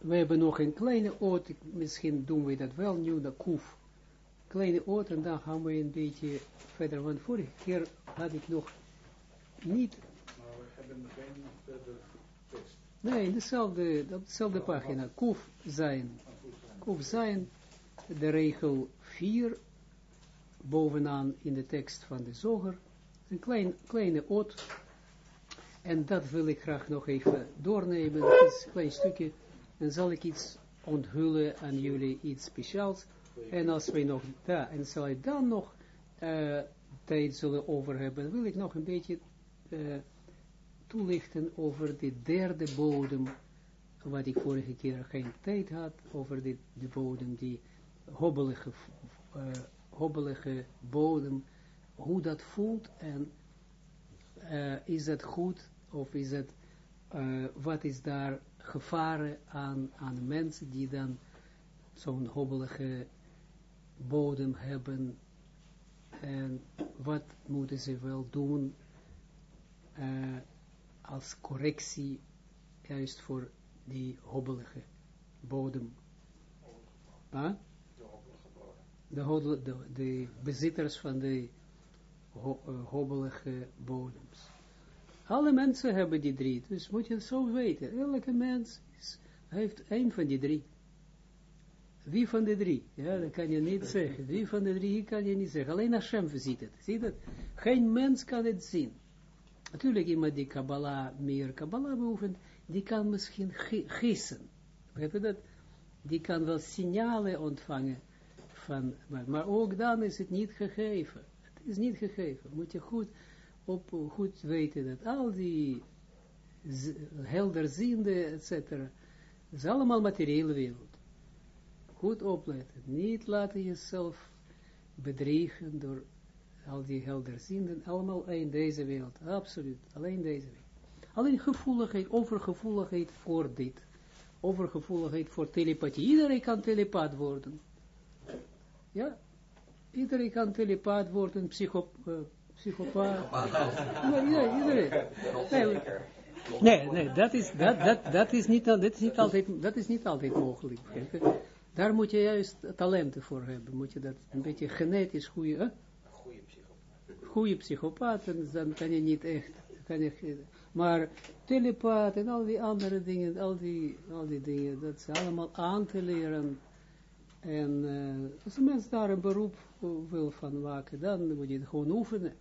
we hebben nog een kleine oot, misschien doen we dat wel nu, de koef. Kleine oot, en dan gaan we een beetje verder, want vorige keer had ik nog niet... Maar we hebben geen verder tekst. Nee, dezelfde, op dezelfde pagina, koef zijn. Koef zijn, de regel 4, bovenaan in de tekst van de zoger, een klein, kleine oot, en dat wil ik graag nog even doornemen, dat is een klein stukje, en zal ik iets onthullen aan jullie, iets speciaals, en als wij nog, ja, en zal ik dan nog uh, tijd zullen over hebben, wil ik nog een beetje uh, toelichten over de derde bodem, wat ik vorige keer geen tijd had, over de, de bodem, die hobbelige, uh, hobbelige bodem, hoe dat voelt en is dat goed of is uh, wat is daar gevaren aan, aan mensen die dan zo'n hobbelige bodem hebben en wat moeten ze wel doen uh, als correctie juist voor die hobbelige bodem. Huh? De, de, de, bezitters van de uh, hobbelige bodems. Alle mensen hebben die drie, dus moet je het zo weten. Elke mens heeft één van die drie. Wie van de drie? Ja, dat kan je niet zeggen. Wie van de drie kan je niet zeggen. Alleen Hashem ziet het. Zie dat? Geen mens kan het zien. Natuurlijk iemand die Kabbalah, meer Kabbalah beoefent, die kan misschien gissen. Weet je dat? Die kan wel signalen ontvangen. Van, maar, maar ook dan is het niet gegeven. Het is niet gegeven. Moet je goed, op, goed weten dat al die helderziende, et cetera, is allemaal materiële wereld. Goed opletten. Niet laten jezelf bedriegen door al die helderzienden, allemaal in deze wereld. Absoluut, alleen deze wereld. Alleen gevoeligheid, overgevoeligheid voor dit. Overgevoeligheid voor telepathie. Iedereen kan telepaat worden. Ja, iedereen kan telepaat worden, psycho, uh, psychopaat. nee, iedereen. Nee, nee, nee, dat is, dat, dat, dat is, niet, dat is, niet, altijd, dat is niet altijd mogelijk. Daar moet je juist talenten voor hebben. Moet je dat een beetje genetisch goede... Hè? Goede psychopaat. Goede psychopaat, en dan kan je niet echt... Kan je, maar telepaat en al die andere dingen, al die, al die dingen, dat is allemaal aan te leren. En uh, als een mens daar een beroep wil van maken, dan moet je het gewoon oefenen.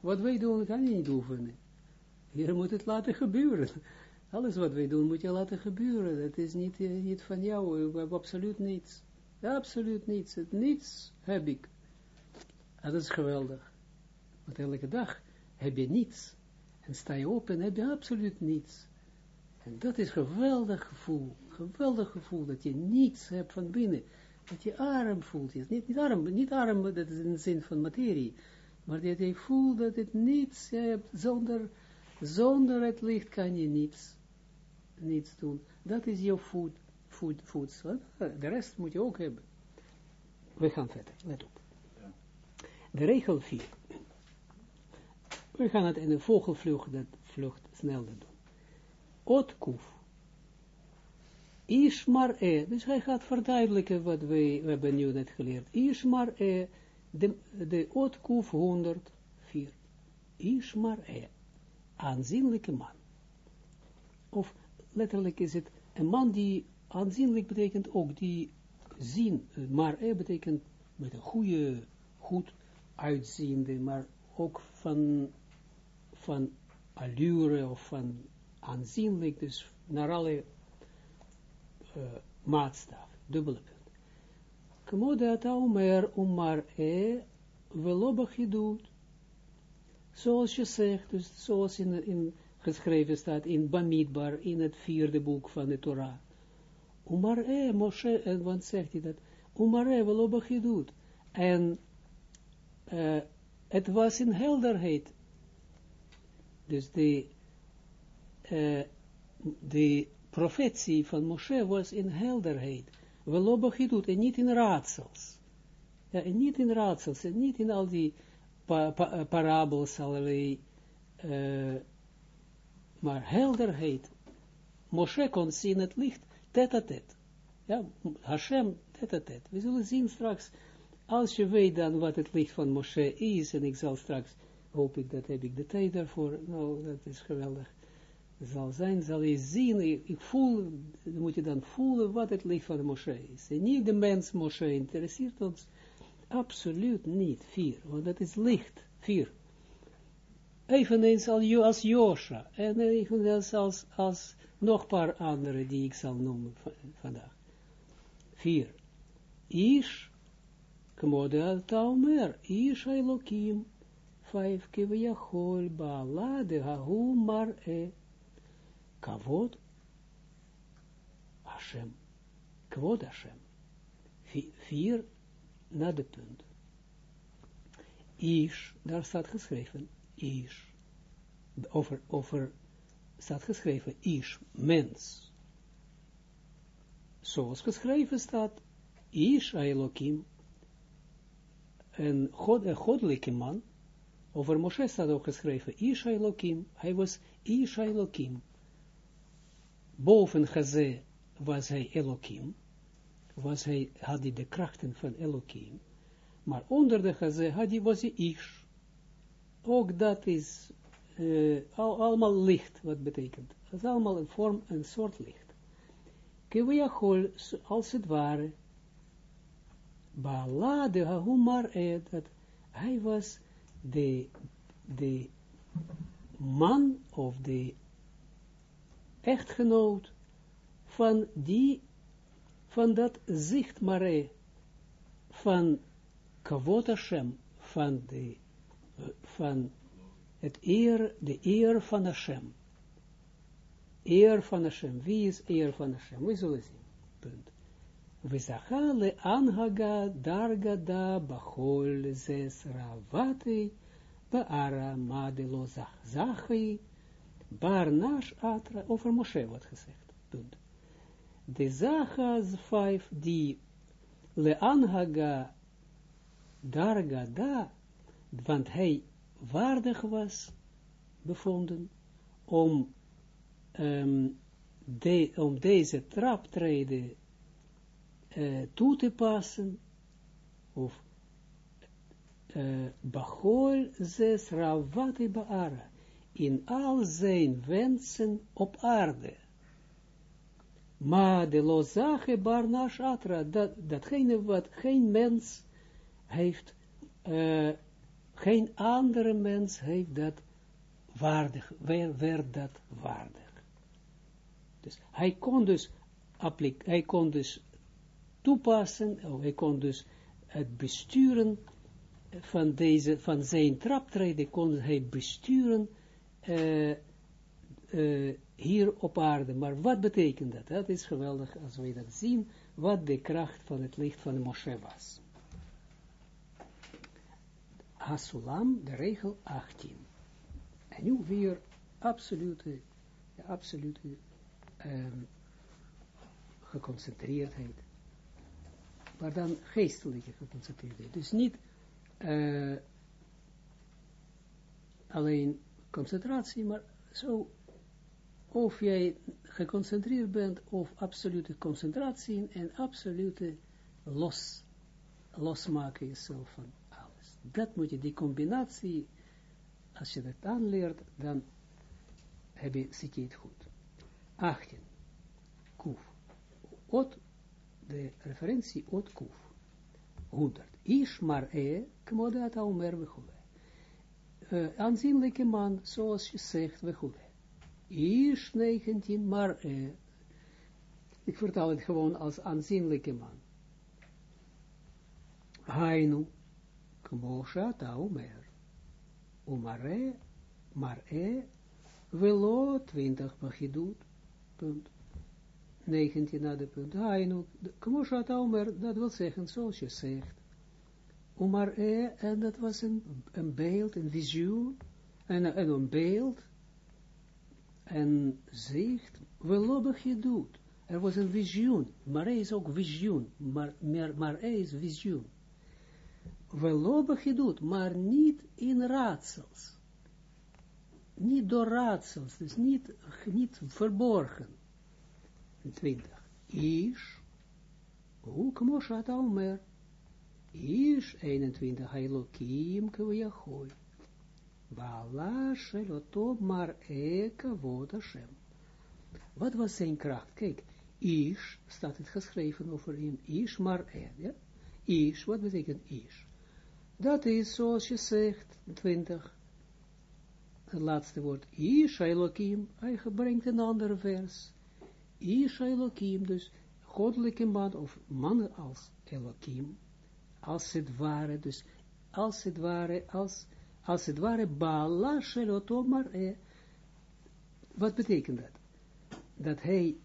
Wat wij doen, kan je niet oefenen. Hier moet het laten gebeuren. Alles wat wij doen, moet je laten gebeuren. Het is niet, uh, niet van jou. We hebben absoluut niets. Absoluut niets. Het niets heb ik. En dat is geweldig. Want elke dag heb je niets. En sta je op en heb je absoluut niets. En dat is geweldig gevoel. Geweldig gevoel dat je niets hebt van binnen. Dat je arm voelt. Niet, niet arm, niet arm, dat is in de zin van materie. Maar dat je voelt dat het niets hebt. Zonder, zonder het licht kan je niets. Niets doen. Dat is jouw voed, voed, voedsel. De rest moet je ook hebben. We gaan verder. Let op. De regel 4. We gaan het in de vogelvlucht vlucht sneller doen. Otkuf. Ishmar e. Dus hij gaat verduidelijken wat we, we hebben nu net geleerd. Ishmar e. De, de otkuf 104. Ishmar e. Aanzienlijke man. Of letterlijk is het een man die aanzienlijk betekent ook die zien. Maar e betekent met een goede, goed uitziende, maar ook van van allure of van aanzienlijk, dus naar alle uh, maatstaf, dubbele punt. Kmodat omer umar e velobachidut. Zoals je zegt, dus zoals in, in geschreven staat in Bamidbar, in het vierde boek van de Torah. Umar e, Moshe, en wat zegt hij dat? Umar e velobachidut. En uh, het was in helderheid. Dus de, uh, de profetie van Moshe was in helderheid. Velobachidut, en niet in raadsels. En niet in raadsels, en niet in al die pa pa parabels, allerlei, uh, maar helderheid. Moshe kon zien het licht, tet a tet. Ja, Hashem, tet a tet. We zullen zien straks, als je weet dan wat het licht van Moshe is, en ik zal straks, hoop ik dat heb ik de tijd daarvoor, nou, dat is geweldig, zal zijn, zal je zien, ik, voel, moet je dan voelen wat het licht van Moshe is. En niet de mens Moshe interesseert ons, absoluut niet, vier, want dat is licht, vier. Eveneens als Josha, en eveneens als, als nog een paar andere die ik zal noemen vandaag. Vier. Ish, kmode taomer, Ish Elokim, vijf kiviyachol, baala de hahu mar e, kavod, Hashem, kwod Hashem. Vier, na. Ish, daar staat geschreven, Ish, over, over staat geschreven, is mens. Zoals geschreven staat, is Elohim, een, god, een goddelijke man, over Moshe staat ook geschreven, is Elohim, hij was is Elohim. Boven Gazé was hij Elohim, was hij, had hij de krachten van Elohim, maar onder de Gazé had hij, was hij Ish. Ook dat is uh, al, allemaal licht, wat betekent. Het is allemaal een vorm, een soort licht. Kewiyachol, als het ware, Baala de Hahumar, dat hij was de, de man of de echtgenoot van die, van dat zichtbare, van Kavot Hashem, van de, van het eer, de eer van Hashem. Eer van Hashem. Wie is eer van Hashem? We zullen zien. Punt. We zachale anhaga darga da bachol zes ravati baara madelo zachi bar nash atra over Moshe wordt gezegd. De zachas vijf die le anhaga darga da want hij waardig was bevonden om, um, de, om deze traptreden uh, toe te passen, of uh, Bachol zes ravati baara, in al zijn wensen op aarde. Maar de lozage barnash atra, dat, datgene wat geen mens heeft uh, geen andere mens heeft dat waardig, werd dat waardig. Dus hij kon dus, hij kon dus toepassen, of hij kon dus het besturen van, deze, van zijn traptreden, kon hij besturen uh, uh, hier op aarde. Maar wat betekent dat? Dat is geweldig als we dat zien, wat de kracht van het licht van Moshe was. Hasulam, de regel 18. En nu weer absolute, absolute um, geconcentreerdheid. Maar dan geestelijke geconcentreerdheid. Dus niet uh, alleen concentratie, maar zo of jij geconcentreerd bent, of absolute concentratie en absolute los, losmaken jezelf van dat moet je, die combinatie, als je dat aanleert, dan heb je, zit het goed. 18. Kuf. Ot, de referentie ot kuf. 100. Ish mar e, kmodat aumer. Uh, aanzienlijke man, zoals je zegt, vechule. Ish 19 mar e. Ik vertaal het gewoon als aanzienlijke man. Hainu, Kmosha Taumer. Umare, Mare, Velo, 20 Bachidut, punt. 19 na de punt. Hainu, Kmosha Taumer, dat wil zeggen, zoals je zegt. Umare, en dat was een, een beeld, een visioen, en, en een beeld, en zicht, Velo Bachidut. Er was een visioen, Mare is ook visioen, maar, maar, Mare is visioen doet, maar niet in raadsels. Niet door raadsels, dus niet, niet verborgen. 20. Ish, hoe kmoshat omer, Ish 21, Elokim kwijachoi. Baala sheloto mar eka vod. Wat was zijn kracht? Kijk, Ish, staat het geschreven over hem, Ish mar e, ja? Ish, wat betekent Ish? Dat is zoals je zegt, 20, het laatste woord, Ish Elohim, hij brengt een ander vers. Ish Elohim, dus goddelijke man, of man als Elohim, als het ware, dus als het ware, als, als het ware, Baala Shelotomar, eh, wat betekent dat? Dat hij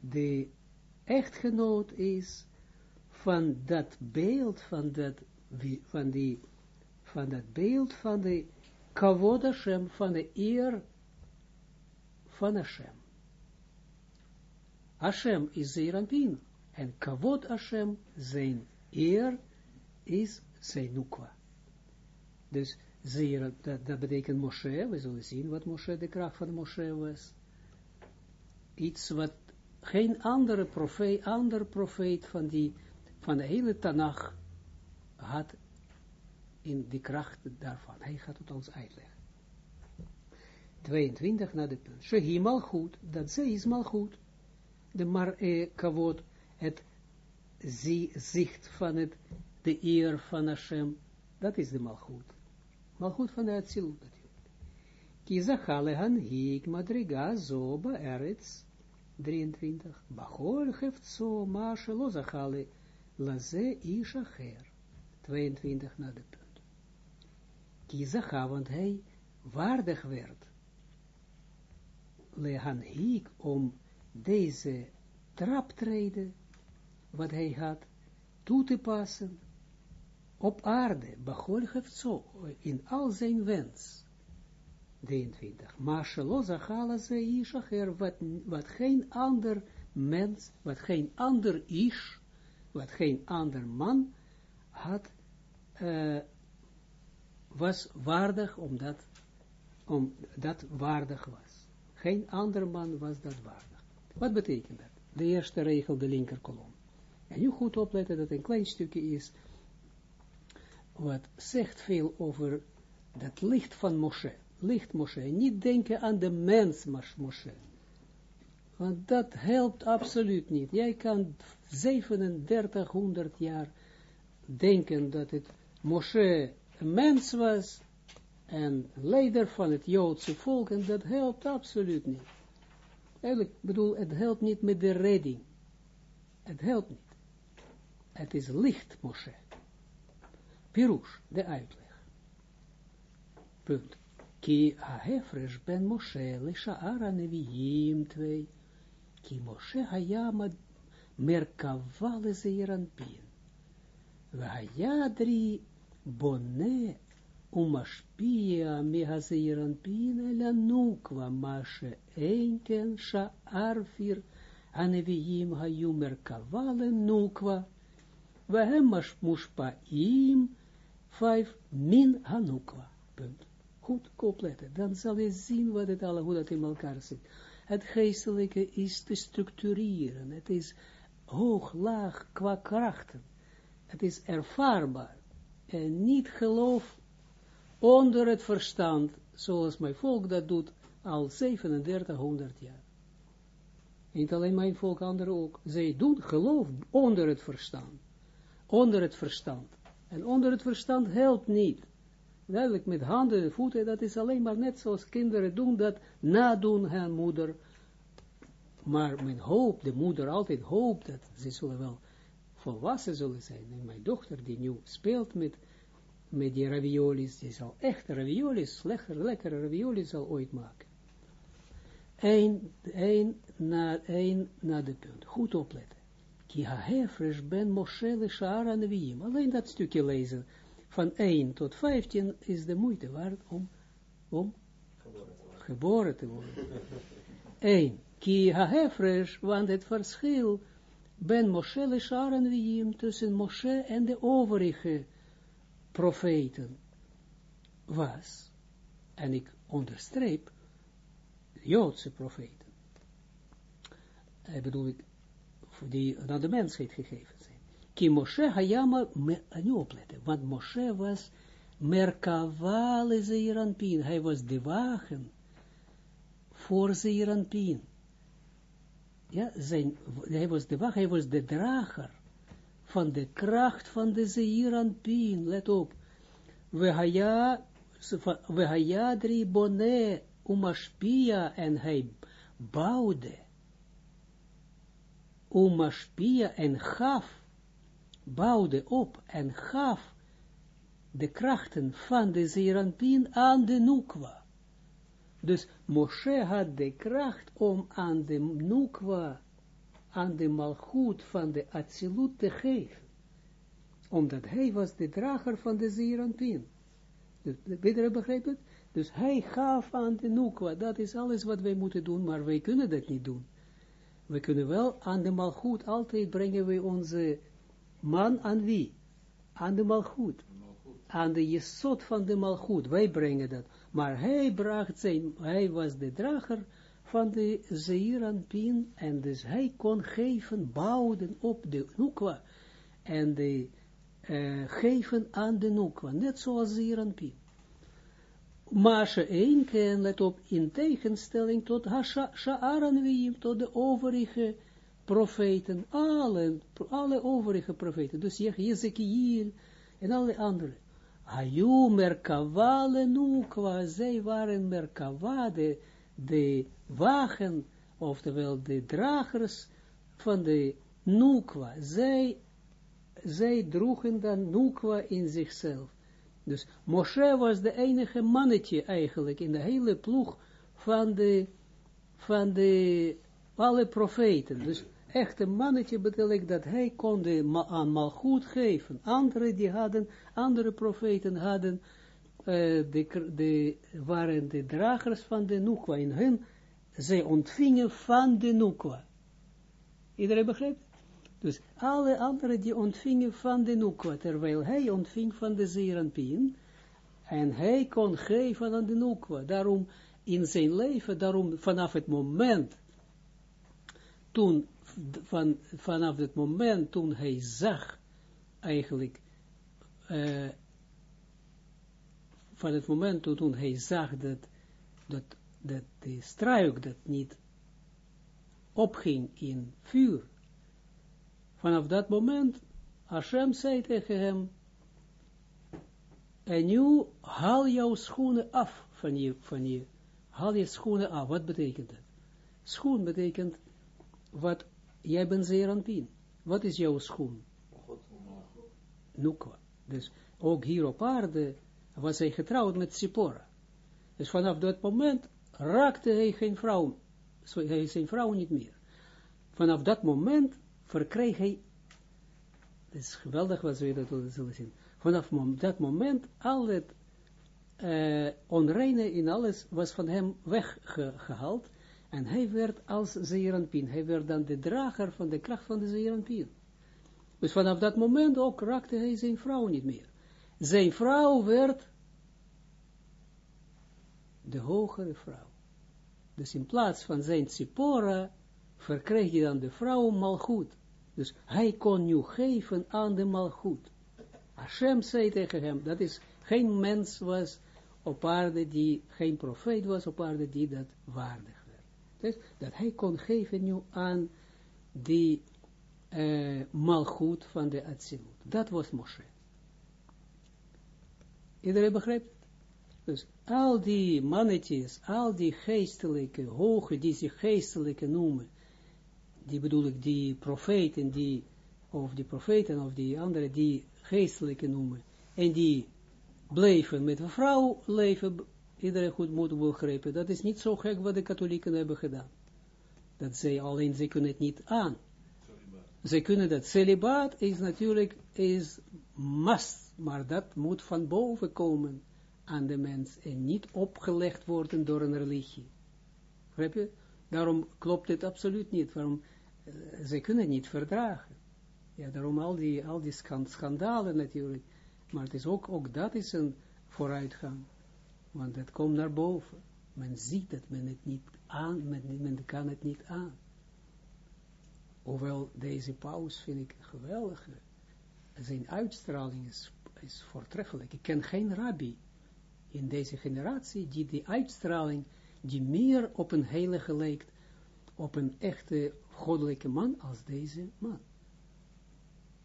de echtgenoot is van dat beeld, van dat, van die, van dat beeld van de kavod Hashem, van de eer van Hashem. Hashem is Zeranpin, en kavod Hashem, zijn eer, is zijn nukwa. Dus zeer, dat, dat betekent Moshe, we zullen zien wat Moshe, de kracht van Moshe was. Iets wat geen andere profeet, ander profeet van, die, van de hele Tanach had in die kracht daarvan. Hij gaat het ons uitleggen. 22 naar de punt. Shehi malchut, dat zij is malchut. De mar e kavod, het zicht van het, de eer van Hashem, dat is de malchut. Malchut van de Atsilut natuurlijk. Kizachale han hik madriga zo eretz 23. Bachol heeft zo ma shelo zachale laze ishacher 22 naar de punt. Kizacha, want hij waardig werd. Lehan hik om deze traptreden, wat hij had, toe te passen op aarde, Bachol zo, in al zijn wens. 23. Maar Sheloza ze Ishacher, wat, wat geen ander mens, wat geen ander Ish, wat geen ander man had, uh, was waardig, omdat om dat waardig was. Geen ander man was dat waardig. Wat betekent dat? De eerste regel, de linker kolom. En nu goed opletten dat een klein stukje is, wat zegt veel over dat licht van Moshe. Licht Moshe. Niet denken aan de mens Moshe. Want dat helpt absoluut niet. Jij kan 3700 jaar denken dat het Moshe een mens was en leider van het Joodse volk en dat helpt absoluut niet. Eigenlijk bedoel, het helpt niet met de redding. Het helpt niet. Het is licht, Moshe. Pirush, de uitleg. Punt. Ki ahefresh ben Moshe, lisha'ara neviim 2. Ki Moshe hayama merkavale zeiranpin. Vahayadri bone umashpia mehazeiranpin la nukwa mashe einken sha arfir aneviim hayu merkavale nukwa. Vahem mushpaim vijf min hanukwa. Punt. Goed opletten. Dan zal je zien wat het alle, hoe dat in elkaar zit. Het geestelijke is te structureren. Het is hoog, laag, qua krachten. Het is ervaarbaar. En niet geloof onder het verstand, zoals mijn volk dat doet al 3700 jaar. Niet alleen mijn volk, anderen ook. Zij doen geloof onder het verstand. Onder het verstand. En onder het verstand helpt niet. Duidelijk met handen en voeten, dat is alleen maar net zoals kinderen doen dat, nadoen hun moeder. Maar men hoopt, de moeder altijd hoopt dat ze zullen wel volwassen zullen zijn. En mijn dochter die nu speelt met, met die raviolis, die zal echt raviolis, lekker, lekkere raviolis zal ooit maken. Eén, één, na, één na de punt. Goed opletten. Ki ha-hefresh ben Moshe le Shara Neviim. Alleen dat stukje lezen, van 1 tot 15, is de moeite waard om, om geboren te worden. 1. Ki ha-hefresh, want het verschil ben Moshe le Shara Neviim, tussen Moshe en de overige profeten, was, en ik onderstreep, Joodse profeten. hij bedoel ik, die naar de mensheid gegeven zijn. Ki Moshe hayama, me, nu opletten, want Moshe was merkavale zeiranpin, hij was de wagen voor zeiranpin. Ja, zijn, hij was de wagen, hij was de drager van de kracht van de zeiranpin, let op, we hayadri bone umashpia en hij bouwde umashpia en gaf, bouwde op en gaf de krachten van de Zeranpin aan de Nukwa. Dus Moshe had de kracht om aan de Nukwa, aan de Malchut van de Atsilut te geven. Omdat hij was de drager van de Zeranpin. Dus, begrijpt het? Dus hij gaf aan de Nukwa. Dat is alles wat wij moeten doen, maar wij kunnen dat niet doen. We kunnen wel aan de Malchut, altijd brengen we onze man aan wie? Aan de Malchut aan de jesot van de malgoed. Wij brengen dat. Maar hij bracht zijn, hij was de drager van de Zeiranpin en dus hij kon geven, bouwen op de Nukwa en de, uh, geven aan de Nukwa, net zoals Zeiranpin. Ze één let op, in tegenstelling tot Sha'aran tot de overige profeten, alle, alle overige profeten, dus Jezekiel en alle anderen. Hayu Merkava Lenukwa, zij waren Merkava, de, de wagen, oftewel de dragers van de Nukwa. Zij, zij droegen dan Nukwa in zichzelf. Dus Moshe was de enige mannetje eigenlijk in de hele ploeg van de, van de, alle profeten. Dus echte mannetje betekent dat hij kon de ma aan malgoed geven. Anderen die hadden, andere profeten hadden, uh, de, waren de dragers van de Nukwa. In hun, zij ontvingen van de Nukwa. Iedereen begrijpt? Dus alle anderen die ontvingen van de Nukwa, terwijl hij ontving van de Zeranpien, en hij kon geven aan de Nukwa. Daarom in zijn leven, daarom vanaf het moment toen van, vanaf het moment toen hij zag, eigenlijk, uh, van het moment toen hij zag dat, dat, dat de struik dat niet opging in vuur, vanaf dat moment, Hashem zei tegen hem, en nu haal jouw schoenen af van je, van je, haal je schoenen af, wat betekent dat? Schoen betekent wat jij bent zeeranpien. Wat is jouw schoen? Nukwa. Dus ook hier op aarde was hij getrouwd met Sipora. Dus vanaf dat moment raakte hij geen vrouw, hij zijn vrouw niet meer. Vanaf dat moment verkreeg hij, het is geweldig wat we dat zullen zien, vanaf dat moment al het uh, onreine in alles was van hem weggehaald en hij werd als Zeeranpien. Hij werd dan de drager van de kracht van de Zeeranpien. Dus vanaf dat moment ook raakte hij zijn vrouw niet meer. Zijn vrouw werd de hogere vrouw. Dus in plaats van zijn Tzipora, verkreeg hij dan de vrouw Malchut. Dus hij kon nu geven aan de Malchut. Hashem zei tegen hem, dat is, geen mens was op aarde die, geen profeet was op aarde die dat waardig dus dat hij kon geven nu aan die uh, malgoed van de Atsilut. Dat was Moshe. Iedereen begrijpt? Dus al die mannetjes, al die geestelijke, hoge, die zich geestelijke noemen, die bedoel ik, die profeten, die, of die profeten, of die andere, die geestelijke noemen, en die bleven met een vrouw leven, iedereen goed moet begrijpen, dat is niet zo gek wat de katholieken hebben gedaan. Dat zij alleen, ze kunnen het niet aan. Ze kunnen dat. Celibaat is natuurlijk, is must, maar dat moet van boven komen aan de mens en niet opgelegd worden door een religie. Begrijp je? Daarom klopt het absoluut niet. Waarom? Ze kunnen het niet verdragen. Ja, daarom al die, al die schandalen natuurlijk. Maar het is ook, ook dat is een vooruitgang. Want het komt naar boven. Men ziet dat men het niet aan, men, men kan het niet aan. Hoewel deze paus vind ik geweldig. Zijn uitstraling is, is voortreffelijk. Ik ken geen rabbi in deze generatie die die uitstraling, die meer op een heilige lijkt, op een echte goddelijke man als deze man.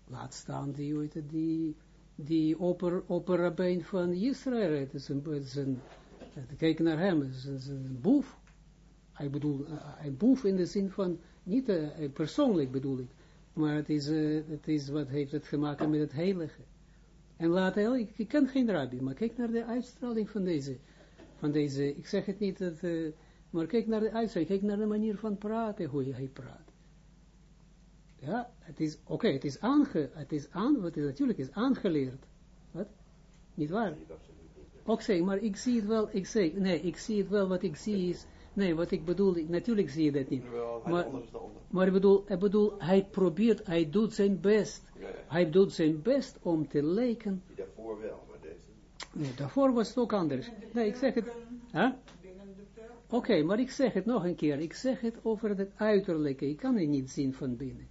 Laat staan die, die, die opper, van Israël, het is een, het is een kijk naar hem, het is een, het boef. Ik bedoel, een boef in de zin van, niet uh, persoonlijk bedoel ik, maar het is, het is wat heeft het gemaakt met het heilige. En laat hij, ik, ik ken geen rabbi, maar kijk naar de uitstraling van deze, van deze, ik zeg het niet, dat, maar kijk naar de uitstraling, kijk naar de manier van praten, hoe hij praat. Ja, het is, oké, okay, het is aange, het is aan, wat is natuurlijk is aangeleerd. Wat? Niet waar? Ook zeg, maar ik zie het wel, ik zeg, nee, ik zie het wel, wat ik zie is, nee, wat ik bedoel, natuurlijk zie je dat niet. Maar, maar ik bedoel, ik bedoel, hij probeert, hij doet zijn best. Hij doet zijn best om te lijken. Die daarvoor wel, maar deze. Nee, daarvoor was het ook anders. Nee, ik zeg het. Huh? Oké, maar ik zeg het nog een keer. Ik zeg het over het uiterlijke. Ik kan het niet zien van binnen.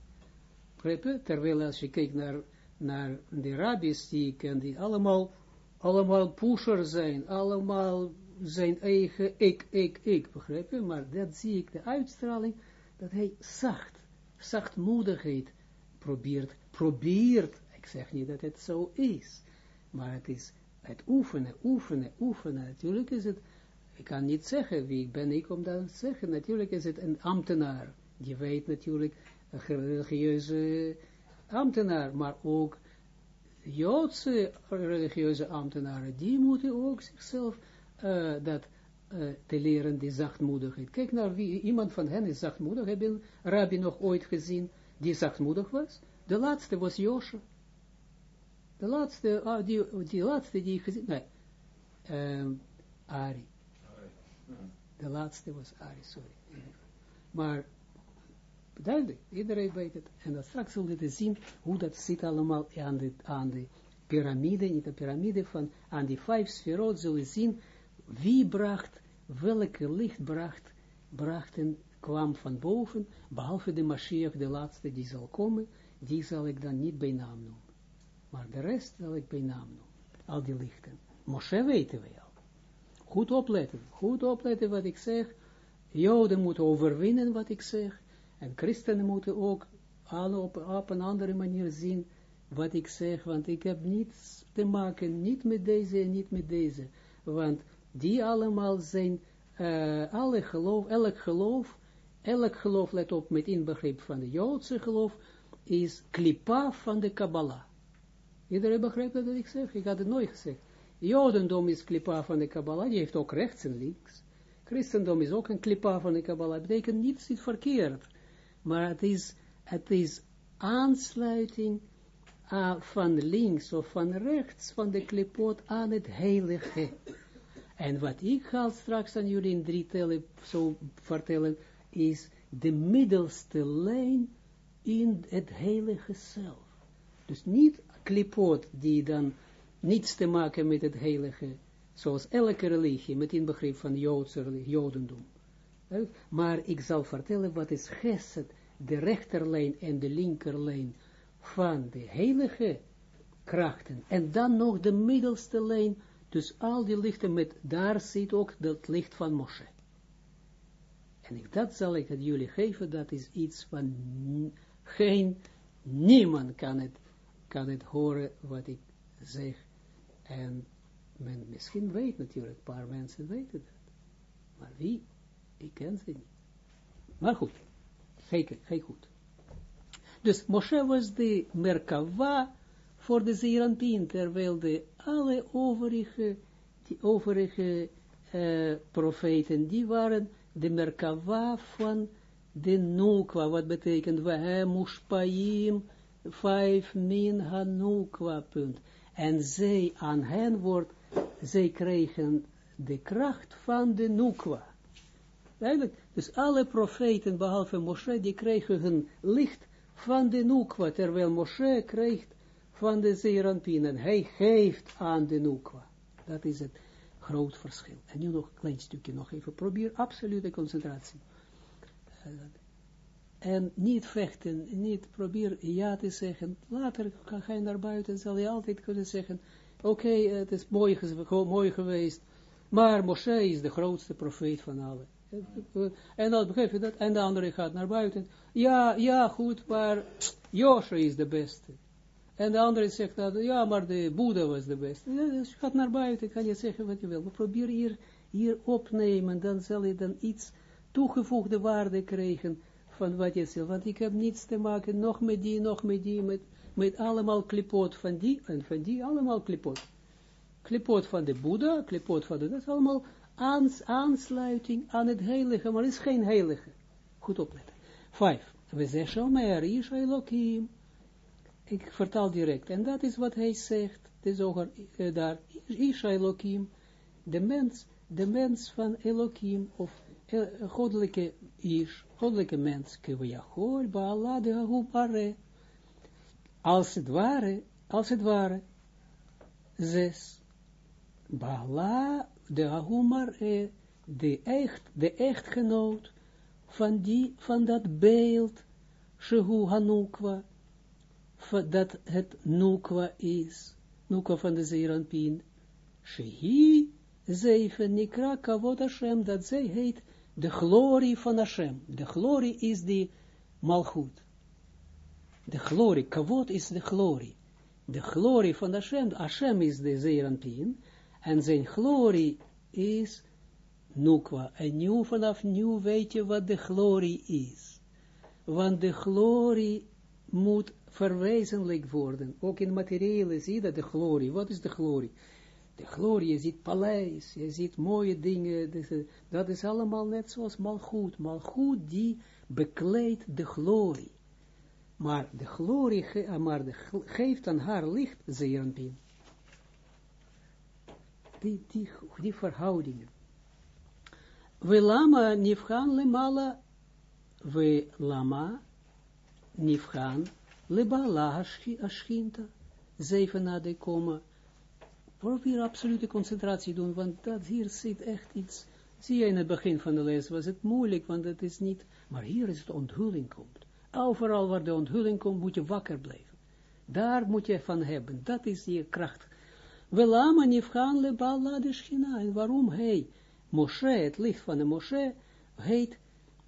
Terwijl als je kijkt naar, naar de rabbis die ken, die allemaal, allemaal pusher zijn, allemaal zijn eigen ik, ik, ik, begrijp je? Maar dat zie ik, de uitstraling, dat hij zacht, zachtmoedigheid probeert, probeert, ik zeg niet dat het zo is, maar het is het oefenen, oefenen, oefenen, natuurlijk is het, ik kan niet zeggen wie ik ben ik om dat zeggen, natuurlijk is het een ambtenaar, die weet natuurlijk, een religieuze ambtenaar, maar ook Joodse religieuze ambtenaren, die moeten ook zichzelf uh, dat uh, te leren, die zachtmoedigheid. Kijk naar wie, iemand van hen is zachtmoedig, heb je Rabbi nog ooit gezien, die zachtmoedig was? De laatste was Josje. De laatste, uh, die, die laatste die gezien, nee, um, Ari. De laatste was Ari, sorry. Maar Duidelijk, iedereen weet het. En dan straks zullen we zien hoe dat zit allemaal aan de, aan de piramide, niet de piramide van, aan die vijf sferot zullen zien wie bracht, welke licht bracht, brachten, kwam van boven, behalve de Mashiach, de laatste die zal komen, die zal ik dan niet bij naam noemen. Maar de rest zal ik bij naam noemen. Al die lichten. Moshe weten we al. Goed opletten, goed opletten wat ik zeg. Joden moeten overwinnen wat ik zeg. En christenen moeten ook alle op, op een andere manier zien wat ik zeg, want ik heb niets te maken, niet met deze en niet met deze. Want die allemaal zijn, uh, alle geloof, elk geloof, elk geloof, let op met inbegrip van de Joodse geloof, is klipa van de Kabbalah. Iedereen begrijpt wat ik zeg? Ik had het nooit gezegd. Jodendom is klipa van de Kabbalah, die heeft ook rechts en links. Christendom is ook een klipa van de Kabbalah, betekent niets niet verkeerd maar het is, het is aansluiting uh, van links of van rechts van de klipot aan het heilige. En wat ik ga straks aan jullie in drie tellen zo vertellen, is de middelste lijn in het heilige zelf. Dus niet klipot die dan niets te maken met het heilige, zoals elke religie, met inbegrip van Joodse Jodendom. Maar ik zal vertellen wat is gesed, de rechterlijn en de linkerlijn van de heilige krachten. En dan nog de middelste lijn, dus al die lichten met, daar zit ook het licht van Moshe. En ik, dat zal ik het jullie geven, dat is iets van geen, niemand kan het, kan het horen wat ik zeg. En men misschien weet natuurlijk, een paar mensen weten dat. Maar wie? Ik ken ze niet. Maar goed, kijk, kijk goed. Dus Moshe was de Merkava voor de Zeranpien, terwijl de alle overige, die overige uh, profeten, die waren de Merkava van de Nukwa, wat betekent we Mushpaim, vijf min Hanukwa, punt. En zij aan hen wordt, zij kregen de kracht van de Nukwa. Duidelijk. Dus alle profeten, behalve Moshe, die kregen hun licht van de Nukwa, terwijl Moshe kreeg van de Zeranpien. En hij geeft aan de Nukwa. Dat is het groot verschil. En nu nog een klein stukje nog even. Probeer absolute concentratie. En niet vechten, niet probeer ja te zeggen. Later ga je naar buiten, zal je altijd kunnen zeggen, oké, het is mooi, mooi geweest, maar Moshe is de grootste profeet van allen. En dan begrijp je dat, en de andere gaat naar buiten, ja, ja, goed, maar Joshua is de beste. En de andere zegt dat, ja, maar de Boeddha was de beste. Ja, dus je gaat naar buiten, kan je zeggen wat je wil. Maar probeer hier, hier opnemen, dan zal je dan iets toegevoegde waarde krijgen van wat je zegt. Want ik heb niets te maken, nog met die, nog met die, met, met allemaal klipot van die en van die, allemaal klipot. Klipot van de Boeddha, klipot van de, dat is allemaal aans, aansluiting aan het heilige, maar het is geen heilige. Goed opletten. Vijf. We zeggen, Shomer, Isha Elohim. Ik vertaal direct. En dat is wat hij zegt, de zoger uh, daar, Isha Elohim, de mens, de mens van Elohim, of goddelijke Ish, goddelijke mens, Kevajachol, Baala de Ahupare. Als het ware, als het ware, zes. Baala de Ahumare, de echt, de echtgenoot van die, van dat beeld, Shehu Hanukwa, dat het Nukwa is, Nukwa van de Zeranpien, Shehi, zeven, Nikra, Kavod Hashem, dat zij heet de glorie van Hashem. De glorie is die Malchut. De glorie, Kavod is de glorie. De glorie van Hashem, Hashem is de Zeranpien, en zijn glorie is Nukwa. En nu vanaf nu weet je wat de glorie is. Want de glorie moet verwezenlijk worden. Ook in materiële zie je dat de glorie. Wat is de glorie? De glorie, je ziet paleis, je ziet mooie dingen. Dat is allemaal net zoals Malchut. Malchut die bekleedt de glorie. Maar de glorie ge maar geeft aan haar licht zeeranpien. Die, die, die verhoudingen. We lama nifgaan lemala, we lama nifgaan lebala aschinta, zeven na de koma. Probeer absolute concentratie doen, want dat hier zit echt iets. Zie je in het begin van de les was het moeilijk, want het is niet, maar hier is het onthulling komt. Overal waar de onthulling komt, moet je wakker blijven. Daar moet je van hebben, dat is je kracht. Welama nifgaan lebala de schina, en waarom hij, Moshe, het licht van de Moshe, heet,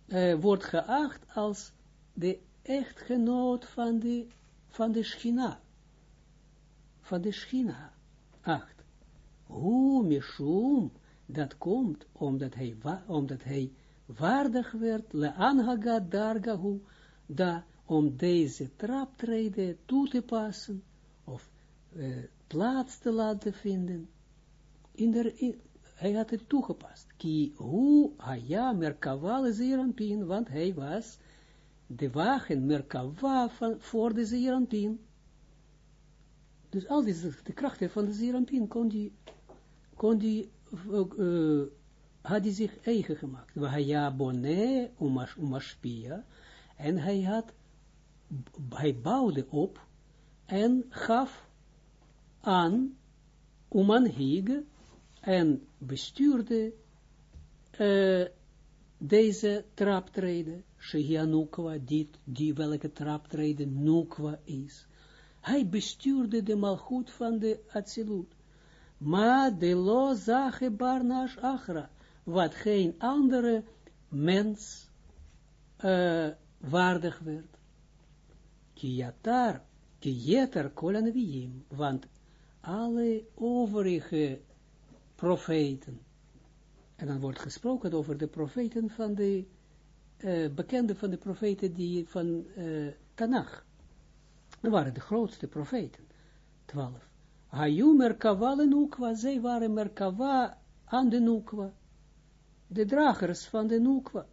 uh, wordt geacht als de echtgenoot van de, van de schina. Van de schina. Acht. Hoe mishum, dat komt omdat hij, omdat hij waardig werd, le anhagat dargahu, da, om deze traptreden toe te passen, of uh, plaats te laten vinden, in de, in, hij had het toegepast. Ki hu haya merkava zeeranpin, want hij was de wagen merkava voor de zeeranpin. Dus al die de krachten van de zeeranpin kon die, kon die, uh, had hij zich eigen gemaakt. Haya bonne umashpia, en hij had, hij bouwde op en gaf aan Umanhig en bestuurde uh, deze traptreden, Shehia Nukwa, die, die welke traptreden Nukwa is. Hij bestuurde de malgoed van de Atsilut. Maar de lo zage barnash achra, wat geen andere mens uh, waardig werd. Kiyatar, kiyeter kolan want alle overige profeten. En dan wordt gesproken over de profeten van de, uh, bekende van de profeten die van uh, Tanach. Dat waren de grootste profeten. Twaalf. Hayu Merkava Nukwa, zij waren Merkava aan de Nukwa. De dragers van de Nukwa.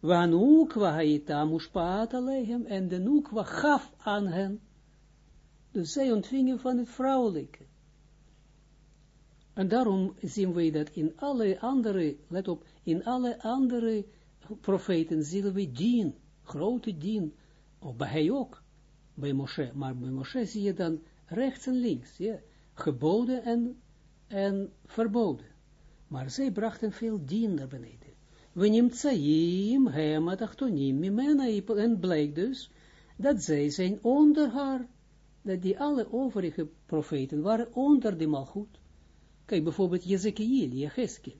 Waan Nukwa haita mushpaat en de Nukwa gaf aan hen. Dus zij ontvingen van het vrouwelijke. En daarom zien we dat in alle andere, let op, in alle andere profeten zien we dien, grote dien, of bij ook, bij Moshe, maar bij Moshe zie je dan rechts en links, ja, geboden en, en verboden. Maar zij brachten veel dien naar beneden. we nimtsaim hem atachtonim mimena, en blijkt dus, dat zij zijn onder haar, dat die alle overige profeten waren onder de malgoed. Kijk, bijvoorbeeld Jezekiel, Jecheskel,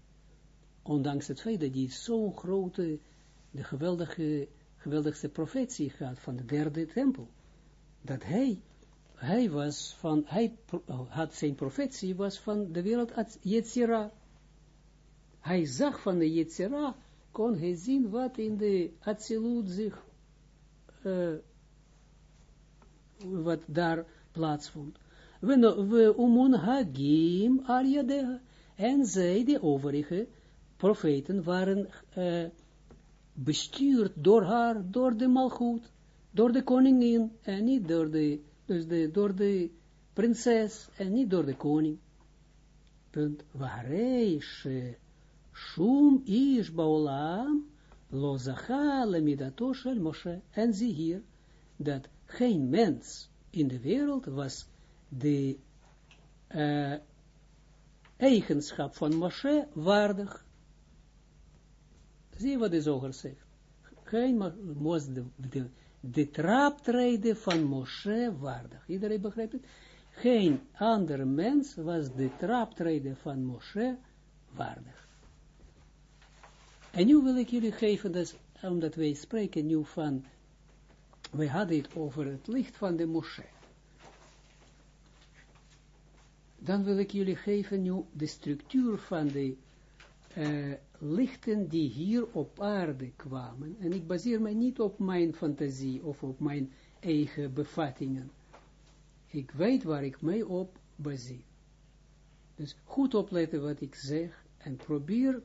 ondanks het feit dat hij zo'n grote, de geweldige, geweldigste profetie gaat van de derde tempel, dat hij, hij was van, hij had zijn profetie was van de wereld Yetzira. Hij zag van de Yetzira, kon hij zien wat in de Atsilut zich, uh, wat daar plaatsvond. We, umun hagim aryadeha, en zij, de overige profeten, waren uh, bestuurd door haar, door de malgoed, door de koningin, en niet door de, dus de, door de prinses, en niet door de koning. Punt. Waareishe shum ish baolam lo zacha lemidato Moshe. En zie hier, dat geen mens in de wereld was de uh, eigenschap van Moshe waardig. Zie wat de zoger zegt. Geen de, de, de traptreden van Moshe waardig. Iedereen begrijpt het? Geen ander mens was de traptreden van Moshe waardig. En nu wil ik jullie geven, dus, omdat wij spreken nu van, wij hadden het over het licht van de Moshe. Dan wil ik jullie geven nu de structuur van de uh, lichten die hier op aarde kwamen. En ik baseer mij niet op mijn fantasie of op mijn eigen bevattingen. Ik weet waar ik mij op baseer. Dus goed opletten wat ik zeg en probeer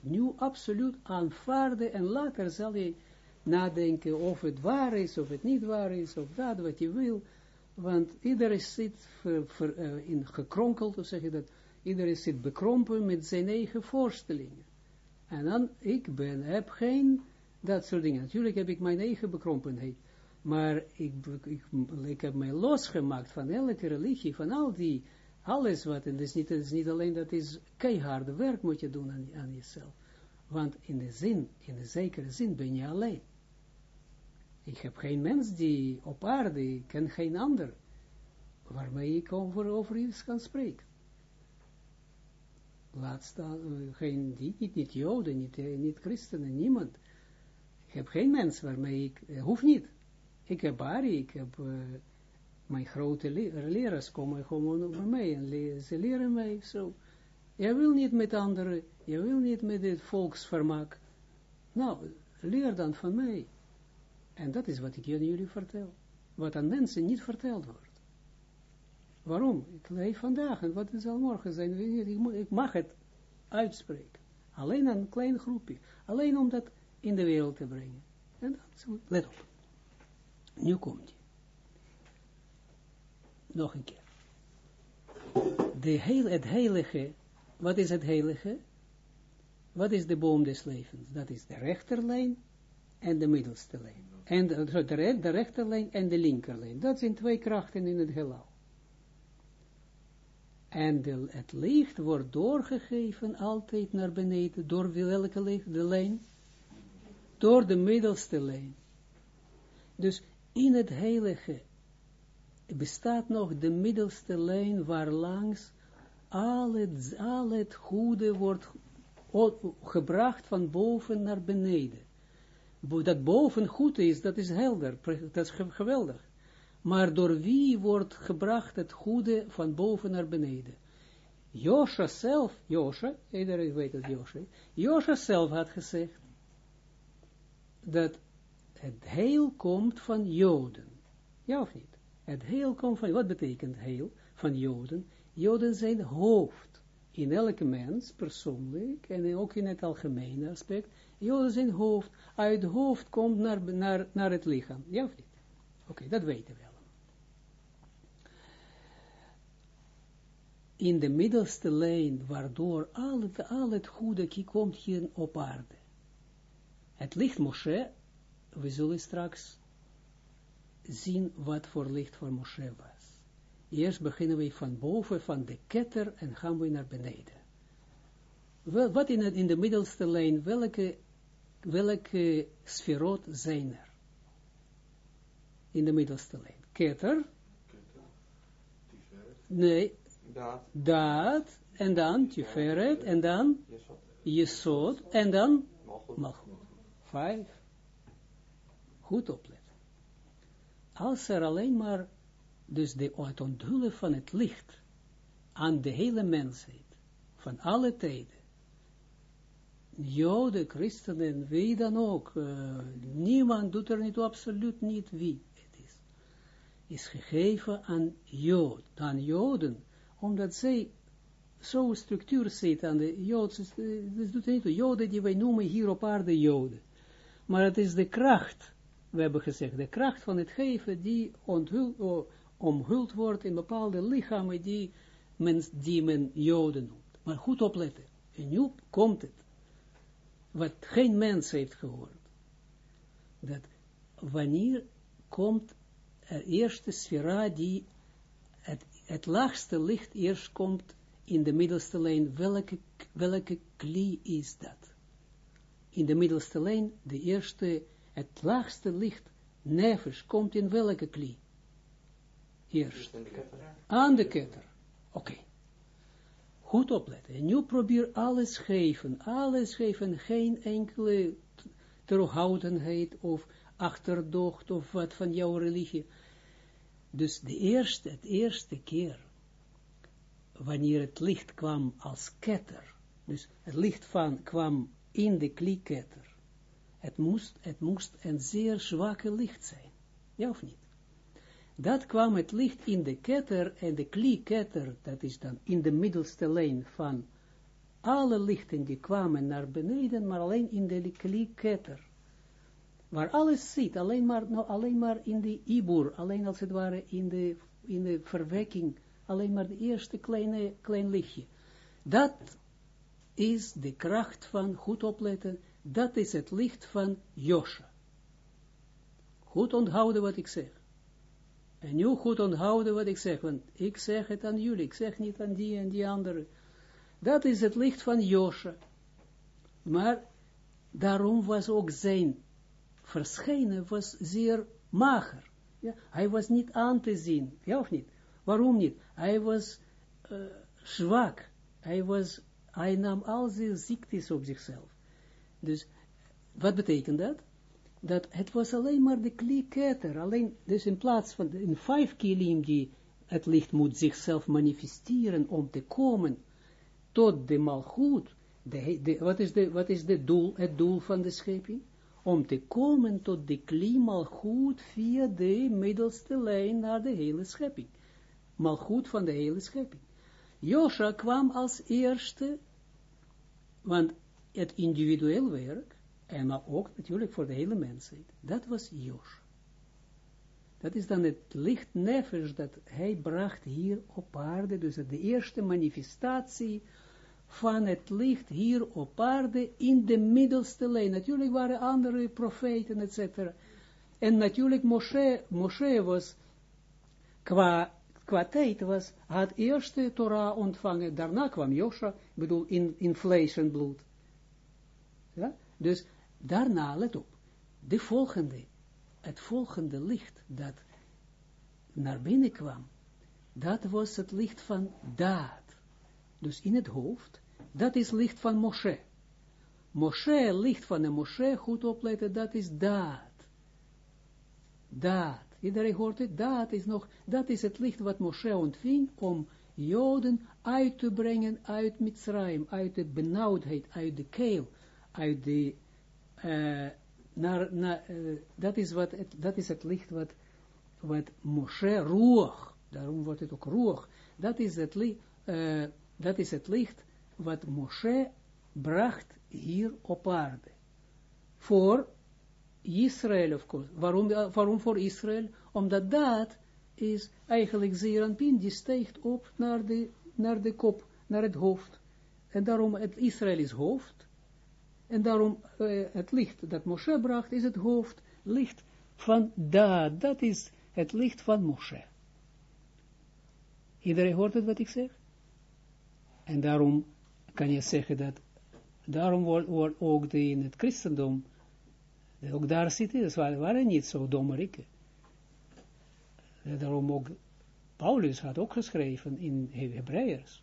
nu absoluut aanvaarden en later zal je nadenken of het waar is, of het niet waar is, of dat wat je wil, want iedereen zit uh, in gekronkeld, of zeg je dat, iedereen zit bekrompen met zijn eigen voorstellingen. En dan, ik ben, heb geen, dat soort dingen. Natuurlijk heb ik mijn eigen bekrompenheid, maar ik, ik, ik heb mij losgemaakt van elke religie, van al die, alles wat, en dus niet, het is niet alleen dat is keiharde werk moet je doen aan, aan jezelf. Want in de zin, in de zekere zin ben je alleen. Ik heb geen mens die op aarde, ik ken geen ander, waarmee ik over, over iets kan spreken. Laat staan, uh, geen, niet, niet, joden, niet, uh, niet christenen, niemand. Ik heb geen mens waarmee ik, uh, hoef niet. Ik heb Ari, ik heb mijn grote le leraars komen gewoon bij mij en ze leren mij zo. Je wil niet met anderen, je wil niet met het volksvermaak. Nou, leer dan van mij. En dat is wat ik jullie vertel. Wat aan mensen niet verteld wordt. Waarom? Ik leef vandaag en wat zal morgen zijn, ik, mag het uitspreken. Alleen een klein groepje. Alleen om dat in de wereld te brengen. En dat, let op. Nu komt hij. Nog een keer. De het heilige, wat is het heilige? Wat is de boom des levens? Dat is de rechterlijn en de middelste lijn. En de, de, de rechterlijn en de linkerlijn. Dat zijn twee krachten in het heelal. En de, het licht wordt doorgegeven altijd naar beneden. Door welke licht? De lijn? Door de middelste lijn. Dus in het heilige bestaat nog de middelste lijn waar langs al al het goede wordt gebracht van boven naar beneden. Dat boven goed is, dat is helder, dat is geweldig. Maar door wie wordt gebracht het goede van boven naar beneden? Josha zelf, Josha, iedereen weet het Josha, Josha zelf had gezegd, dat het heel komt van Joden. Ja of niet? Het heel komt van, wat betekent heel? Van Joden. Joden zijn hoofd. In elke mens, persoonlijk, en ook in het algemene aspect, Joden zijn hoofd. Uit hoofd komt naar, naar, naar het lichaam. Ja of niet? Oké, dat weten we in de middelste lijn, waardoor al het, al het goede komt hier op aarde. Het licht Moshe, we zullen straks zien wat voor licht voor Moshe was. Eerst beginnen we van boven, van de ketter, en gaan we naar beneden. Wel, wat in, het, in de middelste lijn, welke welke sferot zijn er? In de middelste lijn. Keter, nee, Daad. daad, en dan tiferet, en dan Jesod. en dan Malchut. Vijf. Goed opletten. Als er alleen maar, dus de, het onthullen van het licht aan de hele mensheid, van alle tijden, Joden, christenen, wie dan ook, eh, niemand doet er niet toe, absoluut niet wie het is, is gegeven aan Jood, aan Joden, omdat zij zo'n structuur zit aan de Joodse, dus doet niet toe, Joden die wij noemen hier op aarde Joden. Maar het is de kracht, we hebben gezegd, de kracht van het geven die onthul, o- omhuld wordt in bepaalde lichamen die men, die men Joden noemt. Maar goed opletten. En nu komt het, wat geen mens heeft gehoord. Dat wanneer komt er eerste sfera die het, het laagste licht eerst komt in de middelste lijn, welke, welke kli is dat? In de middelste lijn, de eerste, het laagste licht, nefesh, komt in welke kli? Eerst. Aan de ketter. Oké. Goed opletten. En nu probeer alles geven. Alles geven. Geen enkele terughoudendheid of achterdocht of wat van jouw religie. Dus de eerste, het eerste keer, wanneer het licht kwam als ketter, dus het licht van, kwam in de klieketter, het moest, het moest een zeer zwakke licht zijn. Ja of niet? Dat kwam het licht in de ketter en de klieketter, dat is dan in de middelste lijn van alle lichten die kwamen naar beneden, maar alleen in de klieketter. Waar alles zit, alleen maar, nou, alleen maar in de ibur, alleen als het ware in de, in de verwekking, alleen maar de eerste kleine, klein lichtje. Dat is de kracht van, goed opletten, dat is het licht van Josha. Goed onthouden wat ik zeg. En nu goed onthouden wat ik zeg, want ik zeg het aan jullie, ik zeg niet aan die en die anderen. Dat is het licht van Josha. Maar daarom was ook zijn verschijnen was zeer mager. Ja? Hij was niet aan te zien, ja of niet? Waarom niet? Hij was uh, zwak. Hij, was, hij nam al zijn ziektes op zichzelf. Dus, wat betekent dat? Dat het was alleen maar de klieketter, alleen, dus in plaats van, de, in vijf kilim die het licht moet zichzelf manifesteren om te komen tot de malgoed, de, wat, is de, wat is de doel, het doel van de schepping? Om te komen tot de kli malgoed via de middelste lijn naar de hele schepping. Malgoed van de hele schepping. Josha kwam als eerste, want het individueel werk, en maar ook natuurlijk voor de hele mensheid, dat was Josha. Dat is dan het licht nefesh dat hij bracht hier op aarde, dus de eerste manifestatie van het licht hier op aarde in de middelste lijn. Natuurlijk waren andere profeten, etc. En natuurlijk Moshe, Moshe was, qua, qua tijd was, had eerst de Torah ontvangen, daarna kwam Josha, bedoel, in, in en bloed. Ja? Dus daarna, let op, de volgende, het volgende licht dat naar binnen kwam, dat was het licht van daad. Dus in het hoofd, dat is licht van Moshe. Moshe, licht van de Moshe, goed opletten, dat is daad. Daad. Iedereen hoort het, daad is nog, dat is het licht wat Moshe ontving om Joden uit te brengen uit Mitzrayim, uit de benauwdheid, uit de keel, uit de, uh, dat, is wat het, dat is het licht wat, wat Moshe, roeg, daarom wordt het ook roeg, dat is het licht, uh, dat is het licht wat Moshe bracht hier op aarde. Voor Israël, of course. Waarom, voor Israël? Omdat dat is eigenlijk Zeranpin, die steekt op naar de, naar de kop, naar het hoofd. En daarom, het Israël is hoofd. En daarom, uh, het licht dat Moshe bracht, is het hoofd, licht van dat. Dat is het licht van Moshe. Iedereen hoort het wat ik zeg? En daarom kan je zeggen dat, daarom wordt, ook de, in het christendom En ook daar zitten, dus waren, waren niet zo dommerikken. En daarom ook, Paulus had ook geschreven in Hebreërs,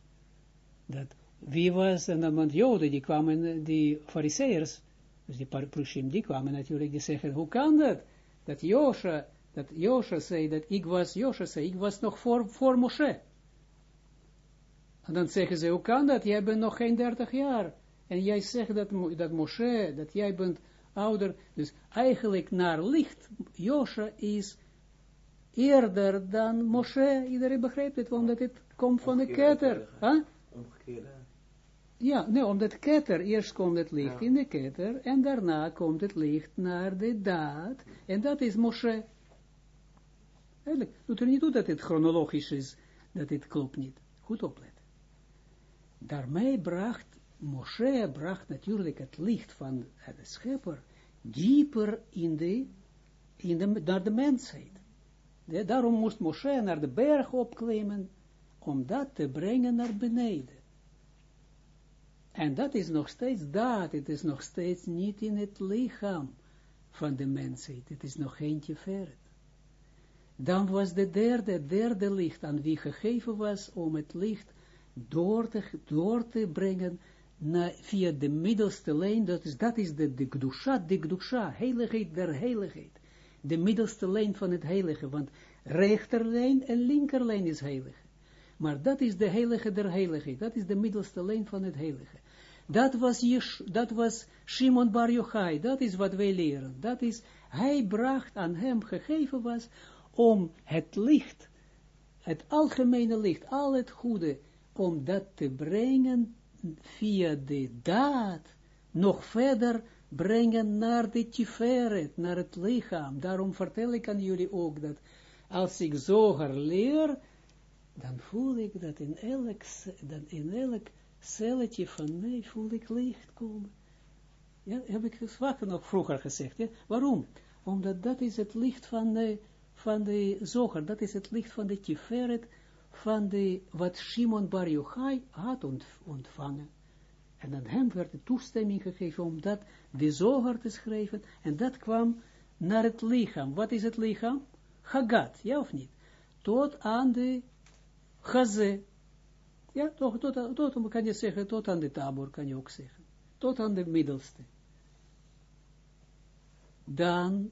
dat wie was, en dan, want Joden, die kwamen, die fariseërs, dus die Prushim, die kwamen natuurlijk, die zeggen, hoe kan dat? Dat Josha, dat Josha zei, dat ik was, Josha zei, ik was nog voor, voor Moshe. En dan zeggen ze, hoe kan dat? Jij bent nog geen dertig jaar. En jij zegt dat, dat Moshe, dat jij bent ouder. Dus eigenlijk naar licht, Josha is eerder dan Moshe. Iedereen begrijpt het, omdat het komt van de ketter. Huh? Omgekeerde. Ja, nee, omdat ketter, eerst komt het licht Ja. in de ketter, en daarna komt het licht naar de daad, en dat is Moshe. Eigenlijk, doet er niet toe dat het chronologisch is, dat dit klopt niet. Goed opletten. Daarmee bracht, Moshe bracht natuurlijk het licht van de schepper dieper in de, in de, naar de mensheid. Ja, daarom moest Moshe naar de berg opklimmen, om dat te brengen naar beneden. En dat is nog steeds dat, het is nog steeds niet in het lichaam van de mensheid, het is nog eentje verder. Dan was de derde, derde licht aan wie gegeven was om het licht door te, door te brengen via de middelste lijn, dat is, dat is de, de de gdusha, heiligheid der heiligheid. De middelste lijn van het heilige, want rechterlijn en linkerlijn is heilige. Maar dat is de heilige der heiligheid, dat is de middelste lijn van het heilige. Dat was, Jesh, dat was Shimon Bar Yochai, dat is wat wij leren. Dat is, hij bracht aan hem gegeven was om het licht, het algemene licht, al het goede, om dat te brengen via de daad, nog verder brengen naar de tiferet, naar het lichaam. Daarom vertel ik aan jullie ook dat als ik zoger leer, dan voel ik dat in elk, dat in elk celletje van mij voel ik licht komen. Ja, heb ik vaker nog vroeger gezegd. Ja? Waarom? Omdat dat is het licht van de, van de zoger, dat is het licht van de tiferet, van de, wat Shimon Bar Yochai had ont, ontvangen. En aan hem werd de toestemming gegeven om dat de zoger te schrijven, en dat kwam naar het lichaam. Wat is het lichaam? Hagat, ja of niet? Tot aan de Gaze. Ja, toch, tot, tot, aan de tabor kan je ook zeggen. Tot aan de middelste. Dan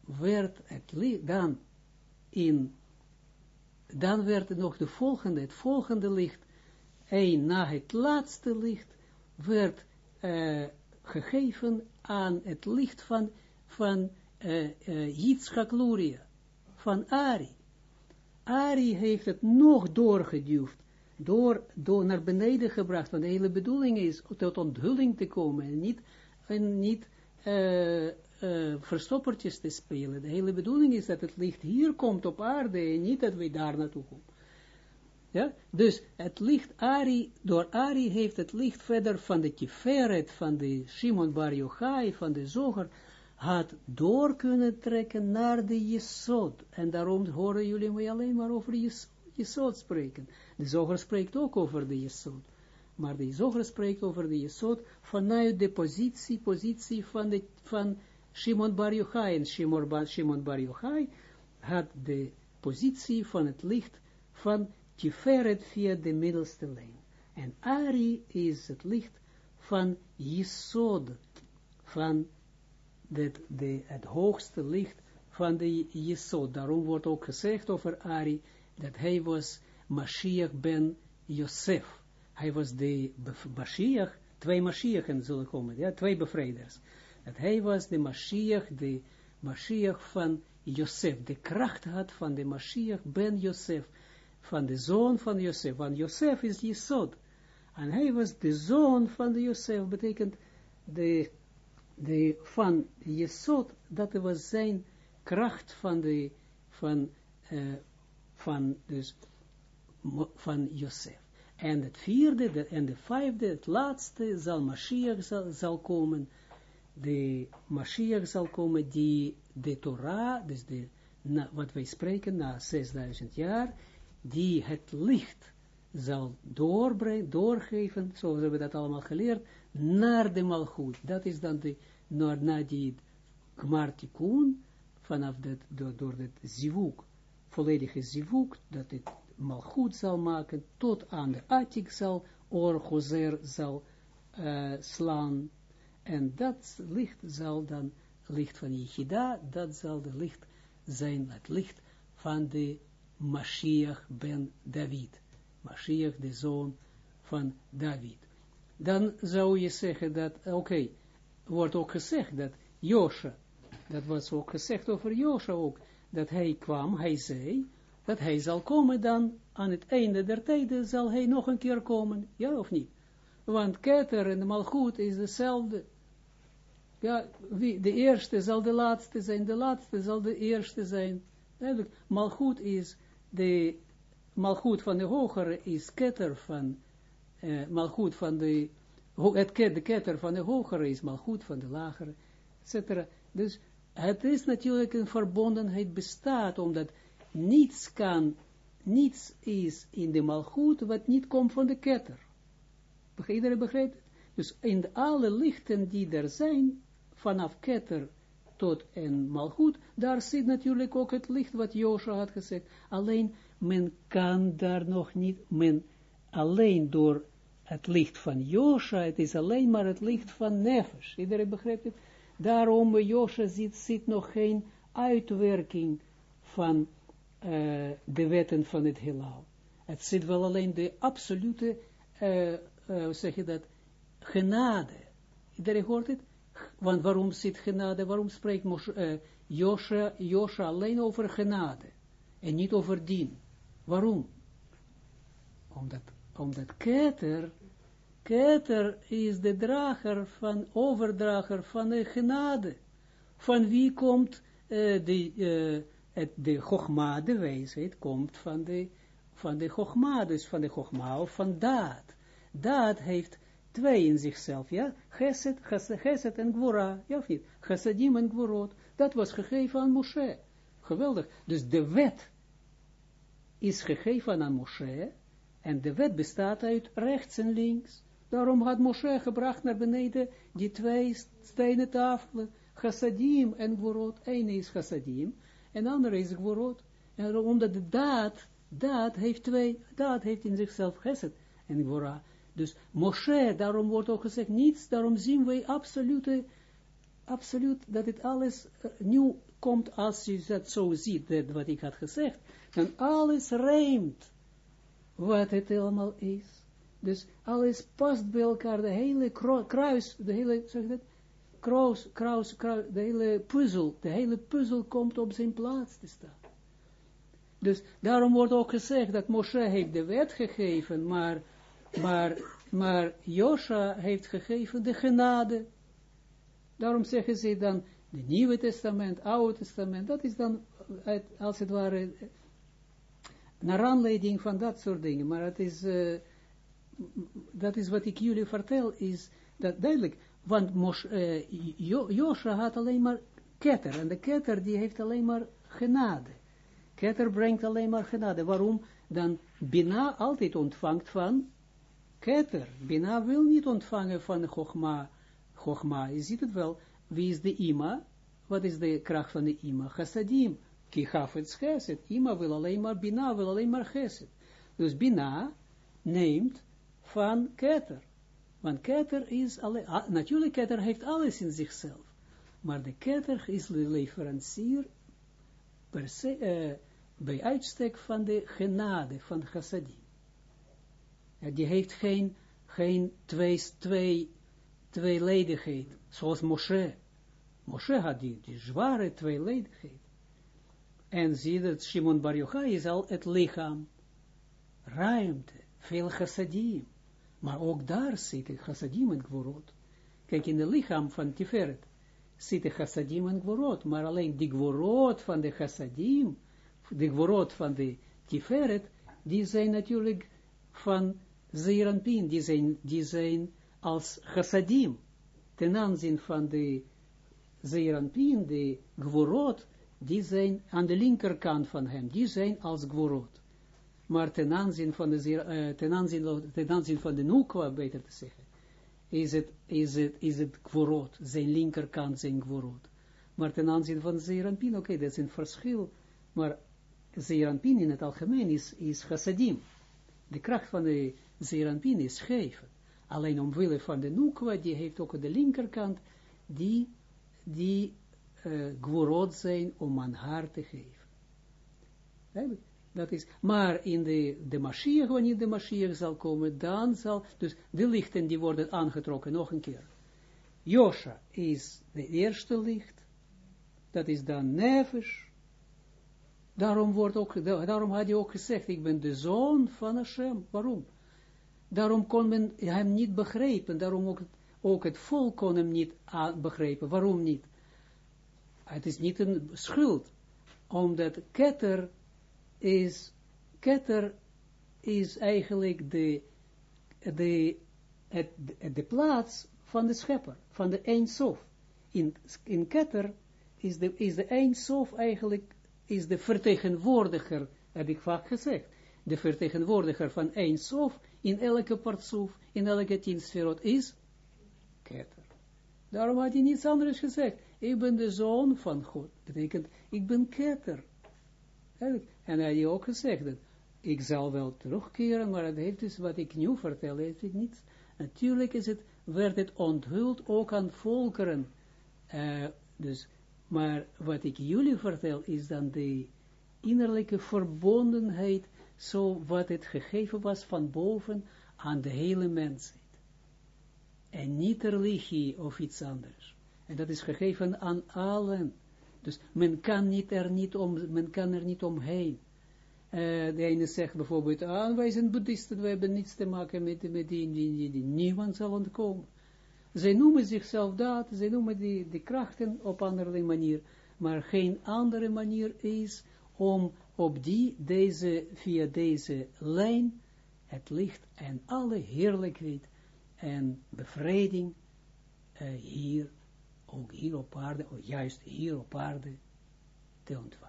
werd het dan in, dan werd er nog de volgende, het volgende licht, een na het laatste licht, werd uh, gegeven aan het licht van, van uh, van Ari. Ari heeft het nog doorgeduwd, door, door naar beneden gebracht, want de hele bedoeling is tot onthulling te komen, en niet, en niet uh, verstoppertjes te spelen. De hele bedoeling is dat het licht hier komt op aarde, en niet dat wij daar naartoe komen. Ja? Dus het licht Ari, door Ari heeft het licht verder van de Tiferet, van de Shimon Bar Yochai, van de Zoger, had door kunnen trekken naar de Jesod. En daarom horen jullie mij alleen maar over Jesod, spreken. De Zoger spreekt ook over de Jesod. Maar de Zoger spreekt over de Jesod vanuit de positie, positie van, de, van Shimon Bar Yochai. Shimon Bar, Yochai had de positie van het licht van Tiferet via de middelste lijn. En Ari is het licht van Jesod, van de, de, het hoogste licht van de Jesod. Daarom wordt ook gezegd over Ari, dat hij was Mashiach ben Yosef. Hij was de Mashiach, twee Mashiachen zullen komen, ja, twee bevrijders. Dat hij was de Mashiach, de Mashiach van Yosef, de kracht had van de Mashiach ben Yosef, van de zoon van Yosef, want Yosef is Jesod. En hij was de zoon van Yosef, betekent de de, van Jesod, dat was zijn kracht van de, van, uh, van, dus, van Josef. En het vierde de, en de vijfde, het laatste, zal Mashiach zal komen, de Mashiach zal komen, die de Torah, dus de, na, wat wij spreken, na 6000 jaar, die het licht zal doorbrengen, doorgeven, zoals we dat allemaal geleerd, naar de malgoed. Dat is dan de, naar, die Gmar Tikkun, vanaf dat, door, door het zivuk, volledige zivuk, dat het malchut zal maken, tot aan de atik zal, or gozer zal uh, slaan, en dat licht zal dan, licht van Yichida, dat zal de licht zijn, het licht van de Mashiach ben David. Mashiach, de zoon van David. Dan zou je zeggen dat, oké, wordt ook gezegd dat Josha, dat was ook gezegd over Josha ook, dat hij kwam, hij zei, dat hij zal komen dan, aan het einde der tijden zal hij nog een keer komen, ja of niet? Want Keter en Malchut is dezelfde. Ja, de eerste zal de laatste zijn, de laatste zal de eerste zijn. Eigenlijk, Malchut is de Malchut van de hogere is Keter van, uh, Malchut van de, het, de Keter van de hogere is Malchut van de lagere, etc. Dus het is natuurlijk een verbondenheid bestaat, omdat niets kan, niets is in de malgoed wat niet komt van de ketter. Iedereen begrijpt Dus in alle lichten die er zijn, vanaf ketter tot en malgoed, daar zit natuurlijk ook het licht wat Josha had gezegd. Alleen, men kan daar nog niet, men alleen door het licht van Josha, het is alleen maar het licht van Nefesh. Iedereen begrijpt het? Daarom bij Josha zit, zit nog geen uitwerking van uh, de wetten van het heelal. Het zit wel alleen de absolute, uh, uh, zeg je dat, genade. Iedereen hoort het? Want waarom zit genade, waarom spreekt Moshe, Josha, Josha alleen over genade en niet over dien? Waarom? Omdat, omdat Keter, Keter is de drager van, overdrager van de genade. Van wie komt uh, de, het, de de wijsheid, komt van de, van de dus van de chogma of van daad. Daad heeft twee in zichzelf, ja, geset, geset en gwora, ja of niet, gesedim en gworot, dat was gegeven aan Moshe, geweldig, dus de wet is gegeven aan Moshe, en de wet bestaat uit rechts en links, daarom had Moshe gebracht naar beneden die twee stenen tafelen, chassadim en gworot, Eén is chassadim, en andere is gworot. En omdat de daad, daad heeft twee, daad heeft in zichzelf geset en gwora. Dus Moshe, daarom wordt ook gezegd, niets, daarom zien wij absolute, absoluut, dat het alles uh, nieuw komt als je dat zo ziet, dat wat ik had gezegd, dan alles rijmt wat het allemaal is. Dus alles past bij elkaar, de hele kruis, de hele, zeg dat, kruis, kruis, kruis, de hele puzzel, de hele puzzel komt op zijn plaats te staan. Dus daarom wordt ook gezegd dat Moshe heeft de wet gegeven, maar, maar, maar Josha heeft gegeven de genade. Daarom zeggen ze dan, de Nieuwe Testament, Oude Testament, dat is dan, als het ware, naar aanleiding van dat soort dingen. Maar het is, uh, dat is wat ik jullie vertel, is dat duidelijk, want uh, Josha had alleen maar ketter, en de ketter die heeft alleen maar genade. Ketter brengt alleen maar genade. Waarom? Dan Bina altijd ontvangt van ketter. Bina wil niet ontvangen van Chogma. Chogma, je ziet het wel. Wie is de ima? Wat is de kracht van de ima? Chassadim. Ki het geset. Ima wil alleen maar, Bina wil alleen maar geset. Dus Bina neemt van ketter. Want ketter is, alle, natuurlijk ketter heeft alles in zichzelf. Maar de ketter is de leverancier per se, uh, bij uitstek van de genade, van chassadim. Die heeft geen, geen twee, twee, tweeledigheid, zoals Moshe. Moshe had die, die zware tweeledigheid. En zie dat Shimon Bar Yochai is al het lichaam, ruimte, veel chassadim. Maar ook daar zitten chassadim en gvorot. Kijk, in het lichaam van Tiferet zitten chassadim en gvorot, maar alleen die gvorot van de chassadim, de gvorot van de Tiferet, die zijn natuurlijk van Zeranpin, die zijn, die zijn als chassadim, ten aanzien van de Zeranpin, de gvorot, die zijn aan de linkerkant van hem, die zijn als gvorot maar ten aanzien van de, uh, van de nukwa, beter te zeggen, is het, is het, is het kvorot, zijn linkerkant zijn kvorot. Maar ten aanzien van Zeranpin, oké, dat is een verschil, maar Zeranpin in het algemeen is, is chassadim. De kracht van de Zeranpin is geven. Alleen omwille van de Nukwa, die heeft ook de linkerkant, die, die uh, zijn om aan haar te geven. Dat is, maar in de, de Mashiach, wanneer de Mashiach zal komen, dan zal, dus de lichten die worden aangetrokken, nog een keer. Josha is de eerste licht, dat is dan Nefesh, daarom, wordt ook, daarom had hij ook gezegd, ik ben de zoon van Hashem, waarom? Daarom kon men hem niet begrijpen, daarom ook, ook het volk kon hem niet begrijpen, waarom niet? Het is niet een schuld, omdat Keter is, Keter is eigenlijk de, de, het, de plaats van de schepper, van de Eindsof. In, in Keter is de, is de Eindsof eigenlijk, is de vertegenwoordiger, heb ik vaak gezegd, de vertegenwoordiger van Eindsof in elke partsoef, in elke tien sferot is Keter. Daarom had hij niets anders gezegd. Ik ben de zoon van God. Betekent, ik ben Keter. En hij had ook gezegd, dat ik zal wel terugkeren, maar het heeft dus, wat ik nu vertel, heeft het niets. Natuurlijk is het, werd het onthuld ook aan volkeren. Uh, dus, maar wat ik jullie vertel, is dan de innerlijke verbondenheid, zo wat het gegeven was van boven aan de hele mensheid. En niet religie of iets anders. En dat is gegeven aan allen. Dus men kan, niet er, niet om, men kan er niet omheen. Uh, de ene zegt bijvoorbeeld, ah, wij zijn boeddhisten, wij hebben niets te maken met, met die, die, die, die, niemand zal ontkomen. Zij noemen zichzelf dat, zij noemen die, krachten op andere manier, maar geen andere manier is om op die, deze, via deze lijn, het licht en alle heerlijkheid en bevrijding uh, hier ook hier op aarde, juist hier op aarde, te ontvangen.